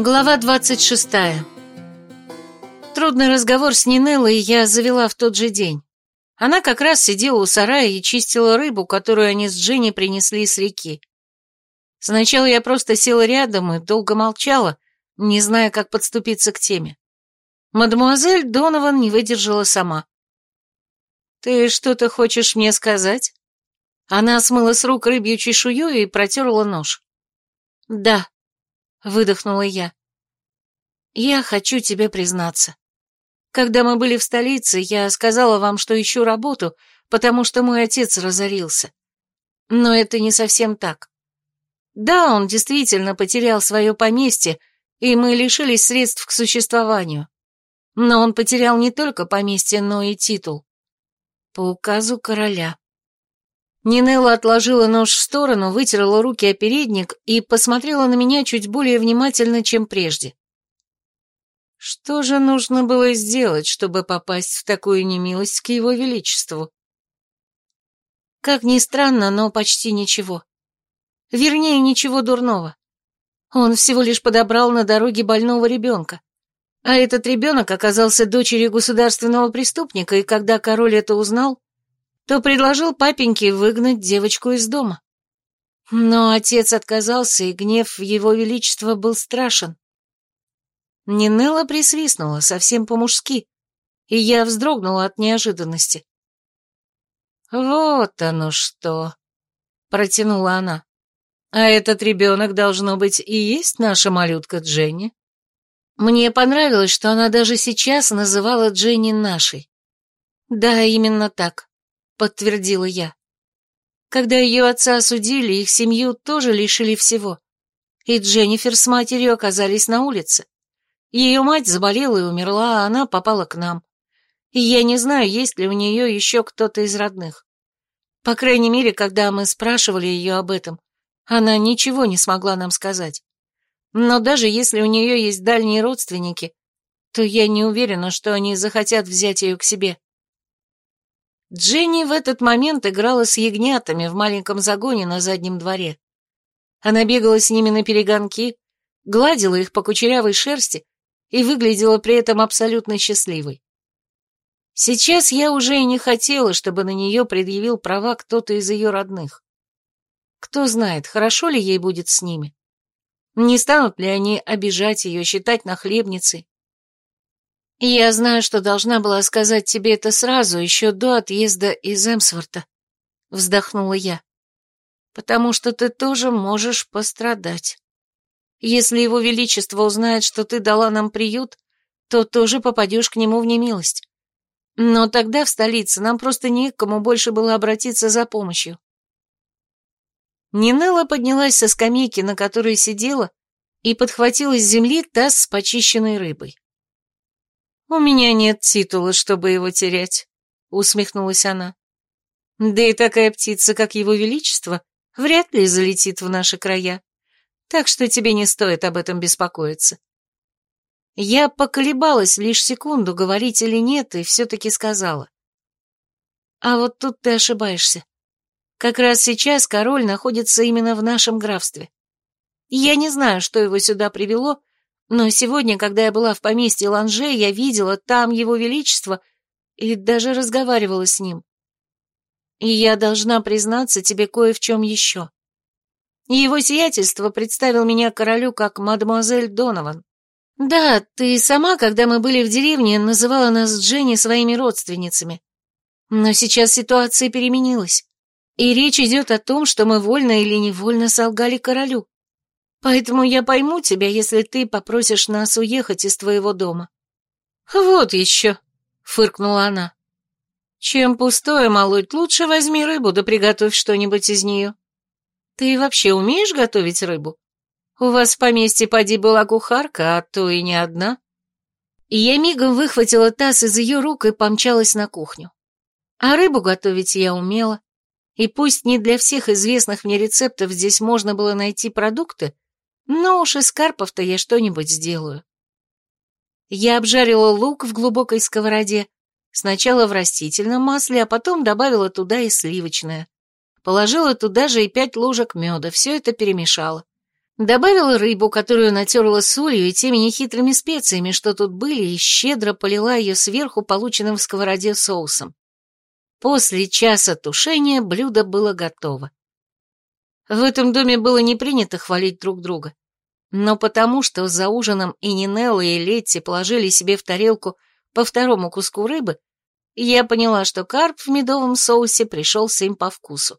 Глава 26. Трудный разговор с Нинеллой я завела в тот же день. Она как раз сидела у сарая и чистила рыбу, которую они с Дженни принесли с реки. Сначала я просто села рядом и долго молчала, не зная, как подступиться к теме. Мадемуазель Донован не выдержала сама. «Ты что-то хочешь мне сказать?» Она смыла с рук рыбью чешую и протерла нож. «Да», — выдохнула я. «Я хочу тебе признаться. Когда мы были в столице, я сказала вам, что ищу работу, потому что мой отец разорился. Но это не совсем так. Да, он действительно потерял свое поместье, и мы лишились средств к существованию. Но он потерял не только поместье, но и титул. По указу короля. Нинелла отложила нож в сторону, вытерла руки о передник и посмотрела на меня чуть более внимательно, чем прежде. Что же нужно было сделать, чтобы попасть в такую немилость к его величеству? Как ни странно, но почти ничего. Вернее, ничего дурного. Он всего лишь подобрал на дороге больного ребенка. А этот ребенок оказался дочерью государственного преступника, и когда король это узнал, то предложил папеньке выгнать девочку из дома. Но отец отказался, и гнев его величества был страшен. Нинелла присвистнула, совсем по-мужски, и я вздрогнула от неожиданности. «Вот оно что!» — протянула она. «А этот ребенок, должно быть, и есть наша малютка Дженни?» Мне понравилось, что она даже сейчас называла Дженни нашей. «Да, именно так подтвердила я. Когда ее отца осудили, их семью тоже лишили всего. И Дженнифер с матерью оказались на улице. Ее мать заболела и умерла, а она попала к нам. И я не знаю, есть ли у нее еще кто-то из родных. По крайней мере, когда мы спрашивали ее об этом, она ничего не смогла нам сказать. Но даже если у нее есть дальние родственники, то я не уверена, что они захотят взять ее к себе. Дженни в этот момент играла с ягнятами в маленьком загоне на заднем дворе. Она бегала с ними на перегонки, гладила их по кучерявой шерсти и выглядела при этом абсолютно счастливой. Сейчас я уже и не хотела, чтобы на нее предъявил права кто-то из ее родных. Кто знает, хорошо ли ей будет с ними. Не станут ли они обижать ее, считать нахлебницей. «Я знаю, что должна была сказать тебе это сразу, еще до отъезда из Эмсворта», — вздохнула я. «Потому что ты тоже можешь пострадать. Если его величество узнает, что ты дала нам приют, то тоже попадешь к нему в немилость. Но тогда в столице нам просто не к кому больше было обратиться за помощью». Нинелла поднялась со скамейки, на которой сидела, и подхватила с земли таз с почищенной рыбой. «У меня нет титула, чтобы его терять», — усмехнулась она. «Да и такая птица, как его величество, вряд ли залетит в наши края, так что тебе не стоит об этом беспокоиться». Я поколебалась лишь секунду, говорить или нет, и все-таки сказала. «А вот тут ты ошибаешься. Как раз сейчас король находится именно в нашем графстве. Я не знаю, что его сюда привело, но сегодня, когда я была в поместье Ланже, я видела там его величество и даже разговаривала с ним. И я должна признаться тебе кое в чем еще. Его сиятельство представил меня королю как мадемуазель Донован. Да, ты сама, когда мы были в деревне, называла нас с Дженни своими родственницами. Но сейчас ситуация переменилась, и речь идет о том, что мы вольно или невольно солгали королю. Поэтому я пойму тебя, если ты попросишь нас уехать из твоего дома». «Вот еще», — фыркнула она. «Чем пустое молоть, лучше возьми рыбу да приготовь что-нибудь из нее. Ты вообще умеешь готовить рыбу? У вас в поместье поди была кухарка, а то и не одна». И я мигом выхватила таз из ее рук и помчалась на кухню. А рыбу готовить я умела. И пусть не для всех известных мне рецептов здесь можно было найти продукты, но уж из карпов-то я что-нибудь сделаю. Я обжарила лук в глубокой сковороде, сначала в растительном масле, а потом добавила туда и сливочное. Положила туда же и пять ложек меда, все это перемешала. Добавила рыбу, которую натерла солью и теми нехитрыми специями, что тут были, и щедро полила ее сверху полученным в сковороде соусом. После часа тушения блюдо было готово. В этом доме было не принято хвалить друг друга. Но потому, что за ужином и Нинелла, и Летти положили себе в тарелку по второму куску рыбы, я поняла, что карп в медовом соусе пришелся им по вкусу.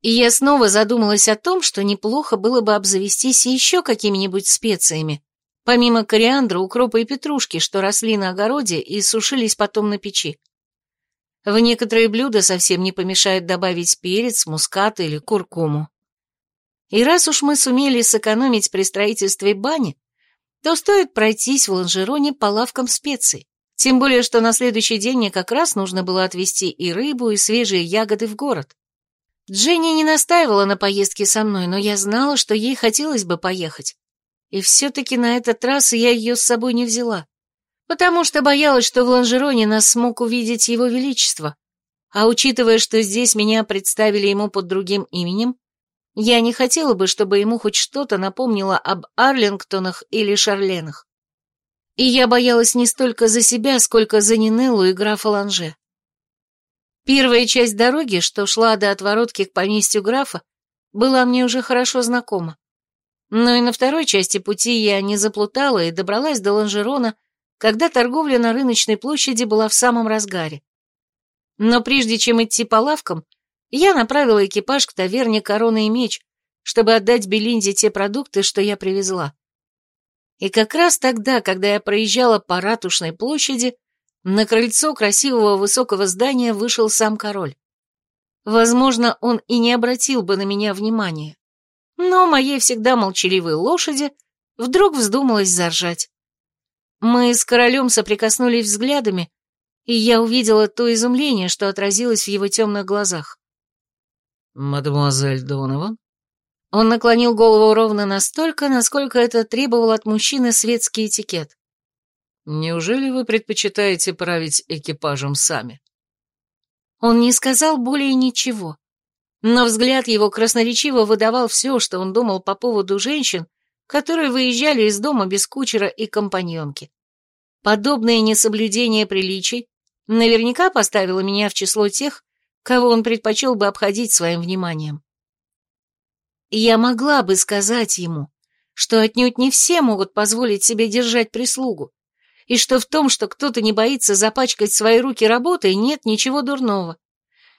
И я снова задумалась о том, что неплохо было бы обзавестись еще какими-нибудь специями, помимо кориандра, укропа и петрушки, что росли на огороде и сушились потом на печи. В некоторые блюда совсем не помешает добавить перец, мускат или куркуму. И раз уж мы сумели сэкономить при строительстве бани, то стоит пройтись в лонжероне по лавкам специй. Тем более, что на следующий день мне как раз нужно было отвезти и рыбу, и свежие ягоды в город. Дженни не настаивала на поездке со мной, но я знала, что ей хотелось бы поехать. И все-таки на этот раз я ее с собой не взяла, потому что боялась, что в Ланжероне нас смог увидеть его величество. А учитывая, что здесь меня представили ему под другим именем, я не хотела бы, чтобы ему хоть что-то напомнило об Арлингтонах или Шарленах. И я боялась не столько за себя, сколько за Нинеллу и графа Ланже. Первая часть дороги, что шла до отворотки к поместью графа, была мне уже хорошо знакома. Но и на второй части пути я не заплутала и добралась до Ланжерона, когда торговля на рыночной площади была в самом разгаре. Но прежде чем идти по лавкам, я направила экипаж к таверне «Корона и меч», чтобы отдать Белинде те продукты, что я привезла. И как раз тогда, когда я проезжала по ратушной площади, на крыльцо красивого высокого здания вышел сам король. Возможно, он и не обратил бы на меня внимания. Но моей всегда молчаливой лошади вдруг вздумалось заржать. Мы с королем соприкоснулись взглядами, и я увидела то изумление, что отразилось в его темных глазах. «Мадемуазель Донован?» Он наклонил голову ровно настолько, насколько это требовал от мужчины светский этикет. Неужели вы предпочитаете править экипажем сами? Он не сказал более ничего, но взгляд его красноречиво выдавал все, что он думал по поводу женщин, которые выезжали из дома без кучера и компаньонки. Подобное несоблюдение приличий наверняка поставило меня в число тех, кого он предпочел бы обходить своим вниманием. Я могла бы сказать ему, что отнюдь не все могут позволить себе держать прислугу, и что в том, что кто-то не боится запачкать свои руки работой, нет ничего дурного,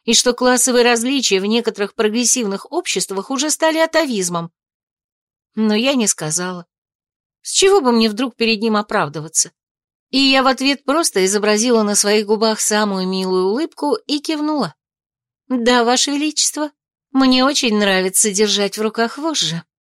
и что классовые различия в некоторых прогрессивных обществах уже стали атовизмом. Но я не сказала. С чего бы мне вдруг перед ним оправдываться? И я в ответ просто изобразила на своих губах самую милую улыбку и кивнула. «Да, Ваше Величество, мне очень нравится держать в руках вожжи».